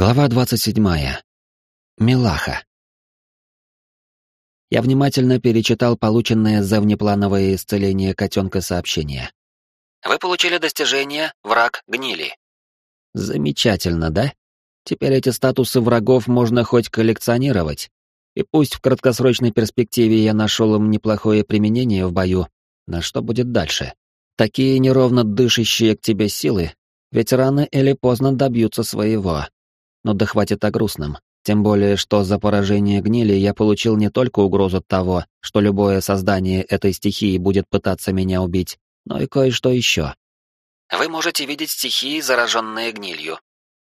Глава 27. Милаха. Я внимательно перечитал полученное за внеплановое исцеление котенка сообщение. Вы получили достижение «Враг гнили». Замечательно, да? Теперь эти статусы врагов можно хоть коллекционировать. И пусть в краткосрочной перспективе я нашел им неплохое применение в бою, но что будет дальше? Такие неровно дышащие к тебе силы, ведь рано или поздно добьются своего но да хватит о грустном. Тем более, что за поражение гнили я получил не только угрозу того, что любое создание этой стихии будет пытаться меня убить, но и кое-что еще. Вы можете видеть стихии, зараженные гнилью.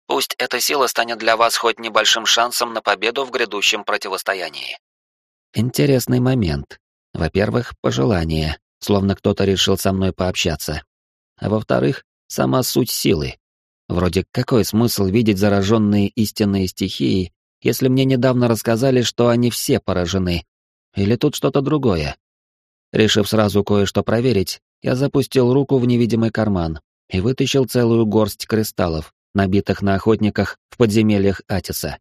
Пусть эта сила станет для вас хоть небольшим шансом на победу в грядущем противостоянии. Интересный момент. Во-первых, пожелание, словно кто-то решил со мной пообщаться. А во-вторых, сама суть силы. Вроде какой смысл видеть зараженные истинные стихии, если мне недавно рассказали, что они все поражены? Или тут что-то другое? Решив сразу кое-что проверить, я запустил руку в невидимый карман и вытащил целую горсть кристаллов, набитых на охотниках в подземельях Атиса.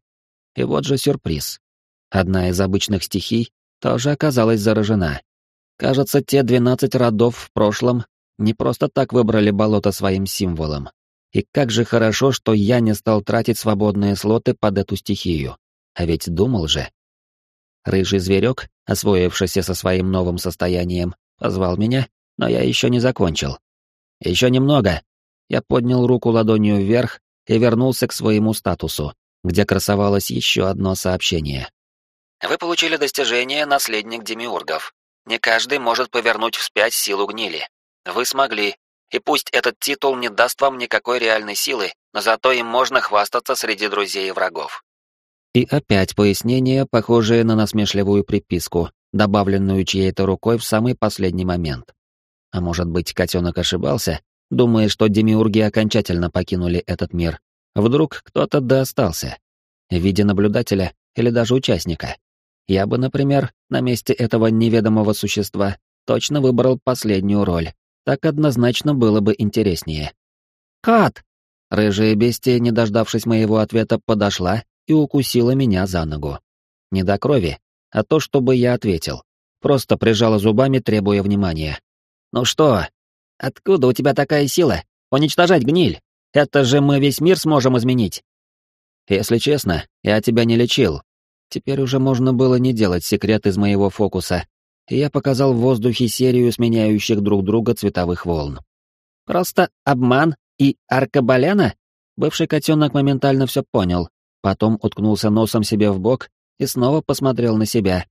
И вот же сюрприз. Одна из обычных стихий тоже оказалась заражена. Кажется, те двенадцать родов в прошлом не просто так выбрали болото своим символом. И как же хорошо, что я не стал тратить свободные слоты под эту стихию. А ведь думал же. Рыжий зверек, освоившийся со своим новым состоянием, позвал меня, но я еще не закончил. Еще немного. Я поднял руку ладонью вверх и вернулся к своему статусу, где красовалось еще одно сообщение. Вы получили достижение «Наследник Демиургов». Не каждый может повернуть вспять силу гнили. Вы смогли, и пусть этот титул не даст вам никакой реальной силы, но зато им можно хвастаться среди друзей и врагов. И опять пояснение, похожее на насмешливую приписку, добавленную чьей-то рукой в самый последний момент. А может быть, котенок ошибался, думая, что демиурги окончательно покинули этот мир. Вдруг кто-то да остался. В виде наблюдателя или даже участника. Я бы, например, на месте этого неведомого существа точно выбрал последнюю роль так однозначно было бы интереснее. «Кат!» Рыжая бестия, не дождавшись моего ответа, подошла и укусила меня за ногу. Не до крови, а то, чтобы я ответил. Просто прижала зубами, требуя внимания. «Ну что? Откуда у тебя такая сила? Уничтожать гниль? Это же мы весь мир сможем изменить!» «Если честно, я тебя не лечил. Теперь уже можно было не делать секрет из моего фокуса, и я показал в воздухе серию сменяющих друг друга цветовых волн. «Просто обман и аркабаляна?» Бывший котенок моментально все понял, потом уткнулся носом себе в бок и снова посмотрел на себя.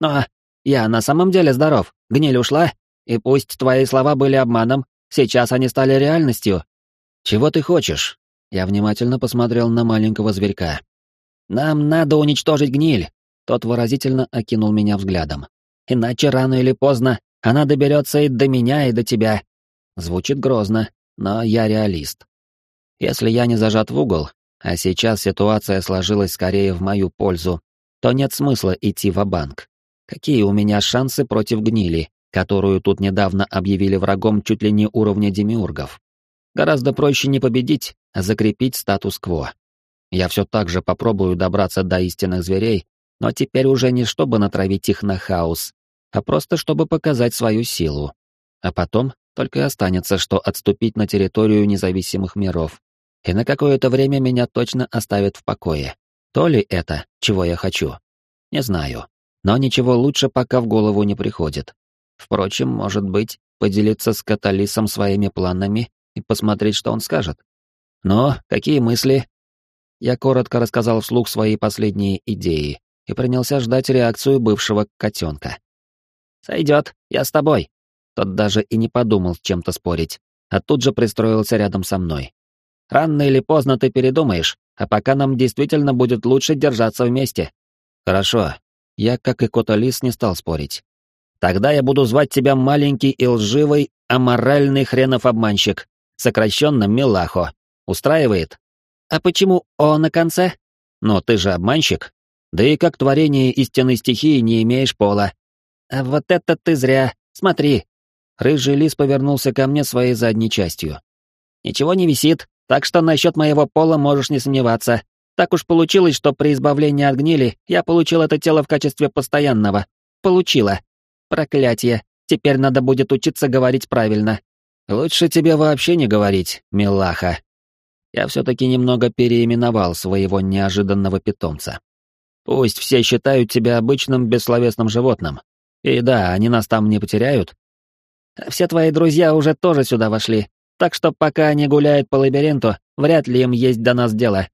«Но я на самом деле здоров, гниль ушла, и пусть твои слова были обманом, сейчас они стали реальностью». «Чего ты хочешь?» Я внимательно посмотрел на маленького зверька. «Нам надо уничтожить гниль!» Тот выразительно окинул меня взглядом. Иначе рано или поздно она доберется и до меня, и до тебя. Звучит грозно, но я реалист. Если я не зажат в угол, а сейчас ситуация сложилась скорее в мою пользу, то нет смысла идти в банк Какие у меня шансы против гнили, которую тут недавно объявили врагом чуть ли не уровня демиургов? Гораздо проще не победить, а закрепить статус-кво. Я все так же попробую добраться до истинных зверей но теперь уже не чтобы натравить их на хаос, а просто чтобы показать свою силу. А потом только останется, что отступить на территорию независимых миров. И на какое-то время меня точно оставят в покое. То ли это, чего я хочу? Не знаю. Но ничего лучше пока в голову не приходит. Впрочем, может быть, поделиться с Каталисом своими планами и посмотреть, что он скажет. Но какие мысли? Я коротко рассказал вслух свои последние идеи, и принялся ждать реакцию бывшего котенка. «Сойдет, я с тобой». Тот даже и не подумал чем-то спорить, а тут же пристроился рядом со мной. «Рано или поздно ты передумаешь, а пока нам действительно будет лучше держаться вместе». «Хорошо». Я, как и Коталис, не стал спорить. «Тогда я буду звать тебя маленький и лживый, аморальный хренов обманщик, сокращенно Милахо. Устраивает?» «А почему «о» на конце?» «Ну, ты же обманщик, да и как творение истинной стихии не имеешь пола. А вот это ты зря. Смотри. Рыжий лис повернулся ко мне своей задней частью. Ничего не висит, так что насчет моего пола можешь не сомневаться. Так уж получилось, что при избавлении от гнили я получил это тело в качестве постоянного. Получила. Проклятие. Теперь надо будет учиться говорить правильно. Лучше тебе вообще не говорить, милаха. Я все-таки немного переименовал своего неожиданного питомца. Пусть все считают тебя обычным бессловесным животным. И да, они нас там не потеряют. Все твои друзья уже тоже сюда вошли, так что пока они гуляют по лабиринту, вряд ли им есть до нас дело.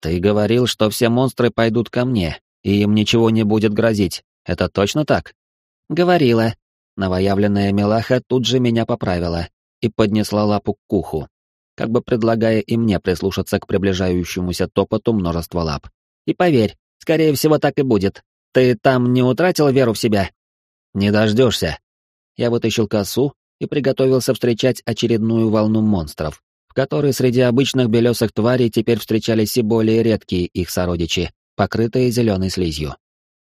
Ты говорил, что все монстры пойдут ко мне, и им ничего не будет грозить. Это точно так? Говорила. Новоявленная Милаха тут же меня поправила и поднесла лапу к уху, как бы предлагая и мне прислушаться к приближающемуся топоту множества лап. И поверь, скорее всего так и будет. Ты там не утратил веру в себя? Не дождешься. Я вытащил косу и приготовился встречать очередную волну монстров, в которой среди обычных белесых тварей теперь встречались и более редкие их сородичи, покрытые зеленой слизью.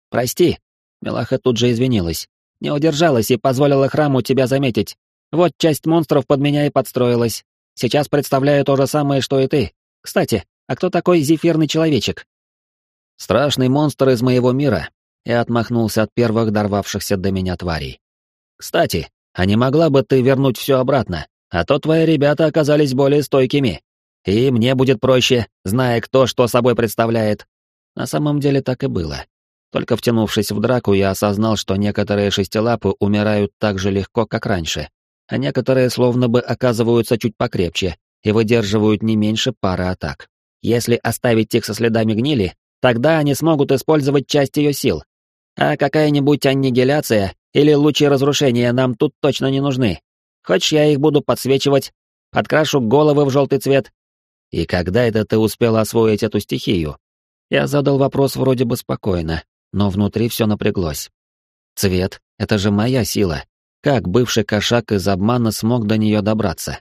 «Прости», — Мелаха тут же извинилась, — «не удержалась и позволила храму тебя заметить. Вот часть монстров под меня и подстроилась. Сейчас представляю то же самое, что и ты. Кстати, а кто такой зефирный человечек?» «Страшный монстр из моего мира», — я отмахнулся от первых дорвавшихся до меня тварей. «Кстати, а не могла бы ты вернуть все обратно, а то твои ребята оказались более стойкими. И мне будет проще, зная, кто что собой представляет». На самом деле так и было. Только втянувшись в драку, я осознал, что некоторые шестилапы умирают так же легко, как раньше, а некоторые словно бы оказываются чуть покрепче и выдерживают не меньше пары атак. Если оставить их со следами гнили, тогда они смогут использовать часть ее сил. А какая-нибудь аннигиляция или лучи разрушения нам тут точно не нужны. Хочешь, я их буду подсвечивать, подкрашу головы в желтый цвет? И когда это ты успел освоить эту стихию? Я задал вопрос вроде бы спокойно, но внутри все напряглось. Цвет — это же моя сила. Как бывший кошак из обмана смог до нее добраться?